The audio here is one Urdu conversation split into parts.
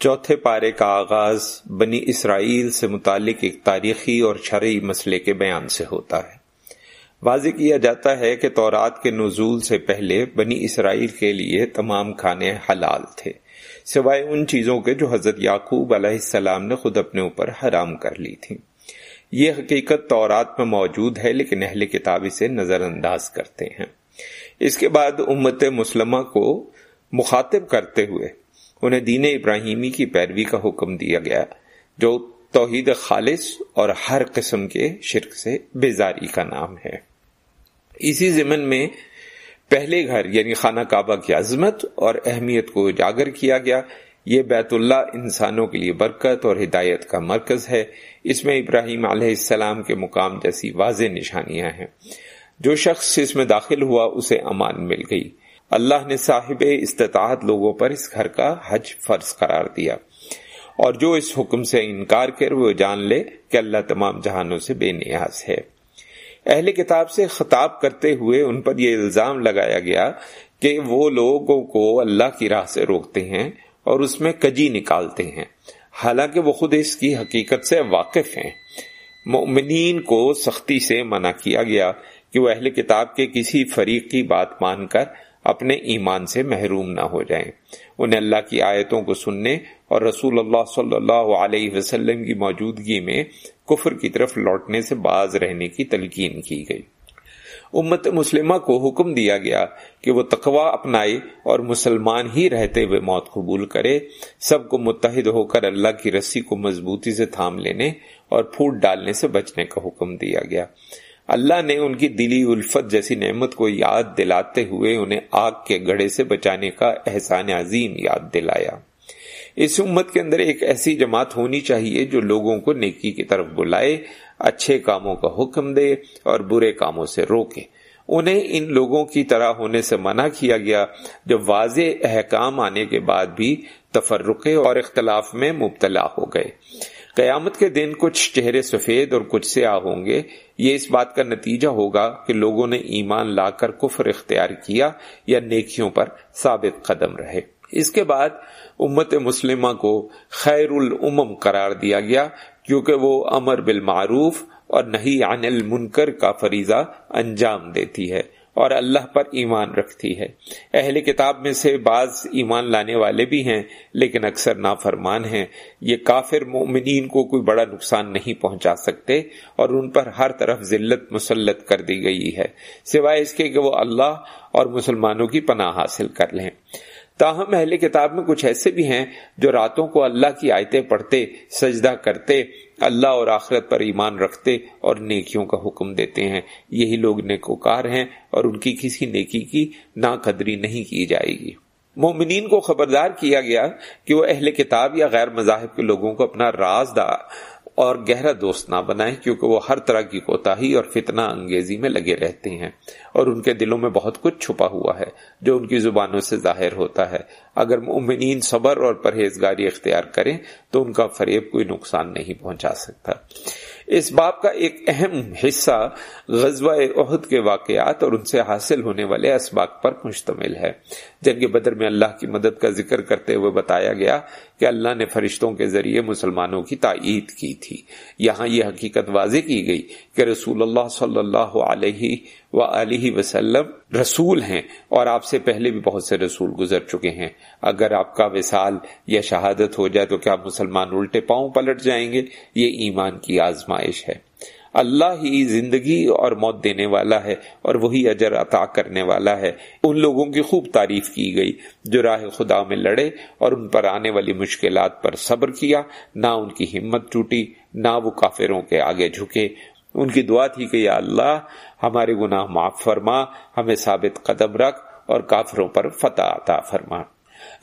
چوتھے پارے کا آغاز بنی اسرائیل سے متعلق ایک تاریخی اور شرعی مسئلے کے بیان سے ہوتا ہے۔ واضح کیا جاتا ہے کہ تورات کے نزول سے پہلے بنی اسرائیل کے لیے تمام کھانے حلال تھے، سوائے ان چیزوں کے جو حضرت یعقوب علیہ السلام نے خود اپنے اوپر حرام کر لی تھی یہ حقیقت تورات میں موجود ہے، لیکن اہل کتاب اسے نظر انداز کرتے ہیں۔ اس کے بعد امت مسلمہ کو مخاطب کرتے ہوئے انہیں دین ابراہیمی کی پیروی کا حکم دیا گیا، جو توحید خالص اور ہر قسم کے شرک سے بیزاری کا نام ہے۔ اسی ضمن میں پہلے گھر یعنی خانہ کعبہ کی عظمت اور اہمیت کو اجاگر کیا گیا۔ یہ بیت اللہ انسانوں کے لیے برکت اور ہدایت کا مرکز ہے۔ اس میں ابراہیم علیہ السلام کے مقام جیسی واضح نشانیاں ہیں۔ جو شخص اس میں داخل ہوا، اسے امان مل گئی۔ اللہ نے صاحب استطاعت لوگوں پر اس گھر کا حج فرض قرار دیا۔ اور جو اس حکم سے انکار کر وہ جان لے کہ اللہ تمام جہانوں سے بے نیاز ہے۔ اہل کتاب سے خطاب کرتے ہوئے ان پر یہ الزام لگایا گیا کہ وہ لوگوں کو اللہ کی راہ سے روکتے ہیں اور اس میں کجی نکالتے ہیں۔ حالانکہ وہ خود اس کی حقیقت سے واقف ہیں۔ مؤمنین کو سختی سے منع کیا گیا کہ وہ اہل کتاب کے کسی فریق کی بات مان کر اپنے ایمان سے محروم نہ ہو جائیں۔ انہیں اللہ کی آیتوں کو سننے اور رسول اللہ صلی اللہ علیہ وسلم کی موجودگی میں کفر کی طرف لوٹنے سے باز رہنے کی تلقین کی گئی۔ امت مسلمہ کو حکم دیا گیا کہ وہ تقوا اپنائے اور مسلمان ہی رہتے ہوئے موت قبول کرے۔ سب کو متحد ہو کر اللہ کی رسی کو مضبوطی سے تھام لینے اور پھوٹ ڈالنے سے بچنے کا حکم دیا گیا۔ اللہ نے ان کی دلی الفت جیسی نعمت کو یاد دلاتے ہوئے انہیں آگ کے گڑھے سے بچانے کا احسان عظیم یاد دلایا۔ اس امت کے اندر ایک ایسی جماعت ہونی چاہیے جو لوگوں کو نیکی کی طرف بلائے، اچھے کاموں کا حکم دے اور برے کاموں سے روکے۔ انہیں ان لوگوں کی طرح ہونے سے منع کیا گیا جو واضح احکام آنے کے بعد بھی تفرقے اور اختلاف میں مبتلا ہو گئے۔ قیامت کے دن کچھ چہرے سفید اور کچھ سیاہ ہوں گے۔ یہ اس بات کا نتیجہ ہوگا کہ لوگوں نے ایمان لا کر کفر اختیار کیا یا نیکیوں پر ثابت قدم رہے۔ اس کے بعد امت مسلمہ کو خیر الامم قرار دیا گیا، کیونکہ وہ امر بالمعروف اور نہیں عن المنکر کا فریضہ انجام دیتی ہے۔ اور اللہ پر ایمان رکھتی ہے۔ اہل کتاب میں سے بعض ایمان لانے والے بھی ہیں، لیکن اکثر نافرمان ہیں۔ یہ کافر مومنین کو کوئی بڑا نقصان نہیں پہنچا سکتے اور ان پر ہر طرف ذلت مسلط کر دی گئی ہے۔ سوائے اس کے کہ وہ اللہ اور مسلمانوں کی پناہ حاصل کر لیں۔ تاہم اہل کتاب میں کچھ ایسے بھی ہیں جو راتوں کو اللہ کی آیتیں پڑھتے، سجدہ کرتے، اللہ اور آخرت پر ایمان رکھتے اور نیکیوں کا حکم دیتے ہیں۔ یہی لوگ نیکوکار ہیں اور ان کی کسی نیکی کی ناقدری نہیں کی جائے گی۔ مومنین کو خبردار کیا گیا کہ وہ اہل کتاب یا غیر مذاہب کے لوگوں کو اپنا رازدار اور گہرا دوست نہ بنائیں، کیونکہ وہ ہر طرح کی کوتاہی اور فتنہ انگیزی میں لگے رہتے ہیں۔ اور ان کے دلوں میں بہت کچھ چھپا ہوا ہے، جو ان کی زبانوں سے ظاہر ہوتا ہے۔ اگر مومنین صبر اور پرہیزگاری اختیار کریں، تو ان کا فریب کوئی نقصان نہیں پہنچا سکتا۔ اس باب کا ایک اہم حصہ غزوہ عہد کے واقعات اور ان سے حاصل ہونے والے اسباق پر مشتمل ہے۔ جنگ بدر میں اللہ کی مدد کا ذکر کرتے ہوئے بتایا گیا کہ اللہ نے فرشتوں کے ذریعے مسلمانوں کی تائید کی تھی۔ یہاں یہ حقیقت واضح کی گئی کہ رسول اللہ صلی اللہ علیہ و علیہ وسلم رسول ہیں اور آپ سے پہلے بھی بہت سے رسول گزر چکے ہیں۔ اگر آپ کا وصال یا شہادت ہو جائے تو کیا مسلمان الٹے پاؤں پلٹ جائیں گے؟ یہ ایمان کی آزمائش ہے۔ اللہ ہی زندگی اور موت دینے والا ہے اور وہی اجر عطا کرنے والا ہے۔ ان لوگوں کی خوب تعریف کی گئی جو راہ خدا میں لڑے اور ان پر آنے والی مشکلات پر صبر کیا، نہ ان کی ہمت ٹوٹی، نہ وہ کافروں کے آگے جھکے۔ ان کی دعا تھی کہ یا اللہ، ہمارے گناہ معاف فرما، ہمیں ثابت قدم رکھ اور کافروں پر فتح عطا فرما۔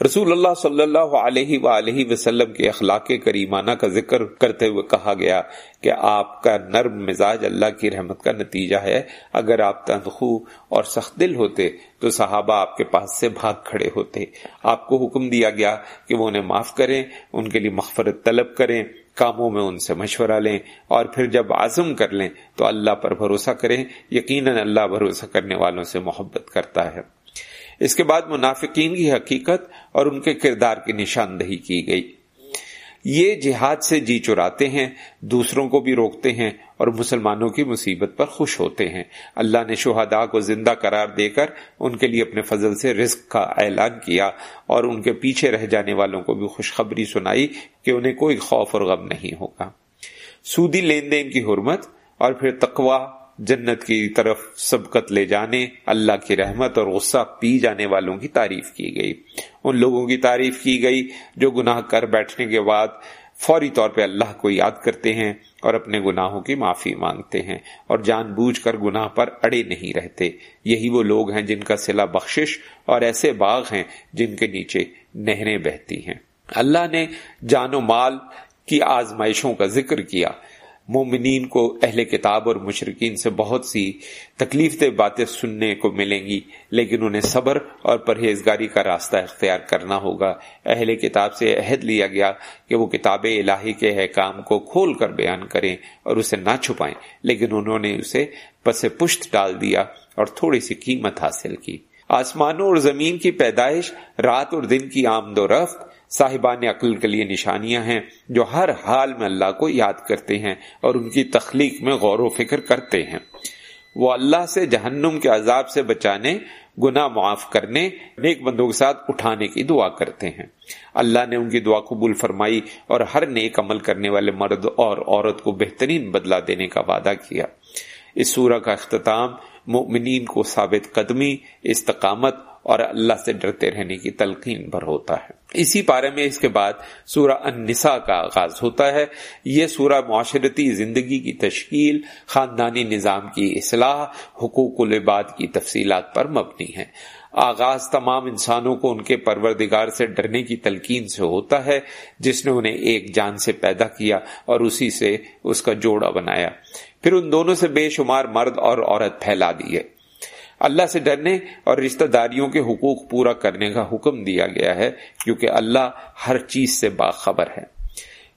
رسول اللہ صلی اللہ علیہ وآلہ وسلم کے اخلاق کریمانہ کا ذکر کرتے ہوئے کہا گیا کہ آپ کا نرم مزاج اللہ کی رحمت کا نتیجہ ہے۔ اگر آپ تنخو اور سخت دل ہوتے تو صحابہ آپ کے پاس سے بھاگ کھڑے ہوتے۔ آپ کو حکم دیا گیا کہ وہ انہیں معاف کریں، ان کے لیے مغفرت طلب کریں، کاموں میں ان سے مشورہ لیں اور پھر جب عزم کر لیں تو اللہ پر بھروسہ کریں۔ یقیناً اللہ بھروسہ کرنے والوں سے محبت کرتا ہے۔ اس کے بعد منافقین کی حقیقت اور ان کے کردار کی نشاندہی کی گئی۔ یہ جہاد سے جی چراتے ہیں، دوسروں کو بھی روکتے ہیں اور مسلمانوں کی مصیبت پر خوش ہوتے ہیں۔ اللہ نے شہداء کو زندہ قرار دے کر ان کے لیے اپنے فضل سے رزق کا اعلان کیا اور ان کے پیچھے رہ جانے والوں کو بھی خوشخبری سنائی کہ انہیں کوئی خوف اور غم نہیں ہوگا۔ سودی لین دین کی حرمت اور پھر تقوا جنت کی طرف سبقت لے جانے، اللہ کی رحمت اور غصہ پی جانے والوں کی تعریف کی گئی۔ ان لوگوں کی تعریف کی گئی جو گناہ کر بیٹھنے کے بعد فوری طور پہ اللہ کو یاد کرتے ہیں اور اپنے گناہوں کی معافی مانگتے ہیں اور جان بوجھ کر گناہ پر اڑے نہیں رہتے۔ یہی وہ لوگ ہیں جن کا سلا بخشش اور ایسے باغ ہیں جن کے نیچے نہریں بہتی ہیں۔ اللہ نے جان و مال کی آزمائشوں کا ذکر کیا۔ مومنین کو اہل کتاب اور مشرقین سے بہت سی تکلیف دہ باتیں سننے کو ملیں گی، لیکن انہیں صبر اور پرہیزگاری کا راستہ اختیار کرنا ہوگا۔ اہل کتاب سے عہد لیا گیا کہ وہ کتاب الہی کے احکام کو کھول کر بیان کریں اور اسے نہ چھپائیں، لیکن انہوں نے اسے پس پشت ڈال دیا اور تھوڑی سی قیمت حاصل کی۔ آسمانوں اور زمین کی پیدائش، رات اور دن کی آمد و رفت صاحبان عقل کے لیے نشانیاں ہیں جو ہر حال میں اللہ کو یاد کرتے ہیں اور ان کی تخلیق میں غور و فکر کرتے ہیں۔ وہ اللہ سے جہنم کے عذاب سے بچانے، گناہ معاف کرنے، نیک بندوں کے ساتھ اٹھانے کی دعا کرتے ہیں۔ اللہ نے ان کی دعا قبول فرمائی اور ہر نیک عمل کرنے والے مرد اور عورت کو بہترین بدلہ دینے کا وعدہ کیا۔ اس سورہ کا اختتام مؤمنین کو ثابت قدمی، استقامت اور اللہ سے ڈرتے رہنے کی تلقین پر ہوتا ہے۔ اسی پارے میں اس کے بعد سورہ النساء کا آغاز ہوتا ہے۔ یہ سورہ معاشرتی زندگی کی تشکیل، خاندانی نظام کی اصلاح، حقوق العباد کی تفصیلات پر مبنی ہے۔ آغاز تمام انسانوں کو ان کے پروردگار سے ڈرنے کی تلقین سے ہوتا ہے، جس نے انہیں ایک جان سے پیدا کیا اور اسی سے اس کا جوڑا بنایا۔ پھر ان دونوں سے بے شمار مرد اور عورت پھیلا دیے اللہ سے ڈرنے اور رشتہ داریوں کے حقوق پورا کرنے کا حکم دیا گیا ہے، کیونکہ اللہ ہر چیز سے باخبر ہے۔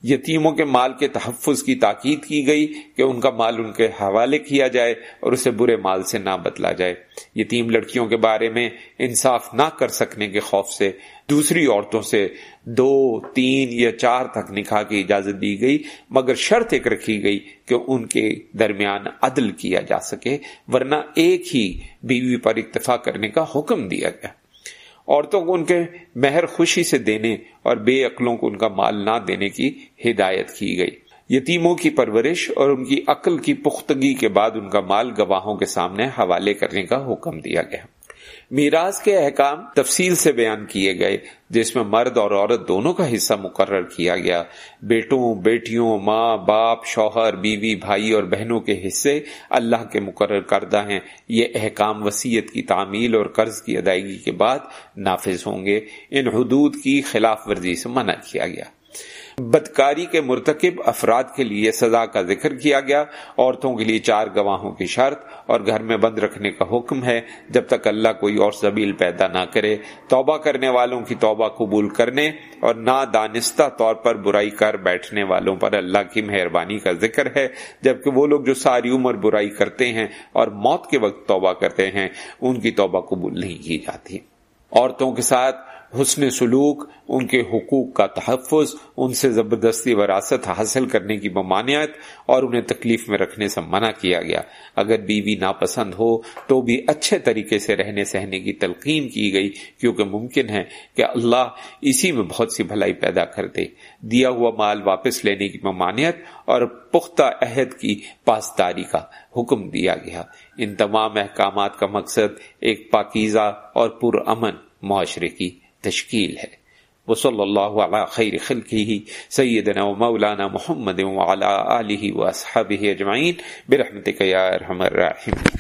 یتیموں کے مال کے تحفظ کی تاکید کی گئی کہ ان کا مال ان کے حوالے کیا جائے اور اسے برے مال سے نہ بدلا جائے۔ یتیم لڑکیوں کے بارے میں انصاف نہ کر سکنے کے خوف سے دوسری عورتوں سے دو، تین یا چار تک نکاح کی اجازت دی گئی، مگر شرط ایک رکھی گئی کہ ان کے درمیان عدل کیا جا سکے، ورنہ ایک ہی بیوی پر اکتفا کرنے کا حکم دیا گیا۔ عورتوں کو ان کے مہر خوشی سے دینے اور بے عقلوں کو ان کا مال نہ دینے کی ہدایت کی گئی۔ یتیموں کی پرورش اور ان کی عقل کی پختگی کے بعد ان کا مال گواہوں کے سامنے حوالے کرنے کا حکم دیا گیا۔ میراث کے احکام تفصیل سے بیان کیے گئے، جس میں مرد اور عورت دونوں کا حصہ مقرر کیا گیا۔ بیٹوں، بیٹیوں، ماں، باپ، شوہر، بیوی، بھائی اور بہنوں کے حصے اللہ کے مقرر کردہ ہیں۔ یہ احکام وسیعت کی تعمیل اور قرض کی ادائیگی کے بعد نافذ ہوں گے۔ ان حدود کی خلاف ورزی سے منع کیا گیا۔ بدکاری کے مرتکب افراد کے لیے سزا کا ذکر کیا گیا۔ عورتوں کے لیے چار گواہوں کی شرط اور گھر میں بند رکھنے کا حکم ہے۔ جب تک اللہ کوئی اور زبیل پیدا نہ کرے، توبہ کرنے والوں کی توبہ قبول کرنے اور نہ دانستہ طور پر برائی کر بیٹھنے والوں پر اللہ کی مہربانی کا ذکر ہے۔ جبکہ وہ لوگ جو ساری عمر برائی کرتے ہیں اور موت کے وقت توبہ کرتے ہیں، ان کی توبہ قبول نہیں کی جاتی۔ عورتوں کے ساتھ حسن سلوک، ان کے حقوق کا تحفظ، ان سے زبردستی وراثت حاصل کرنے کی ممانعت اور انہیں تکلیف میں رکھنے سے منع کیا گیا۔ اگر بیوی ناپسند ہو تو بھی اچھے طریقے سے رہنے سہنے کی تلقین کی گئی، کیونکہ ممکن ہے کہ اللہ اسی میں بہت سی بھلائی پیدا کر دے۔ دیا ہوا مال واپس لینے کی ممانعت اور پختہ عہد کی پاسداری کا حکم دیا گیا۔ ان تمام احکامات کا مقصد ایک پاکیزہ اور پر امن معاشرے کی تشکیل ہے۔ وہ صلی اللہ علیہ خیر خلقی ہی سیدنا و مولانا محمد وعلا آلہ و اصحابہ اجمعین برحمتک یا ارحم الراحمین۔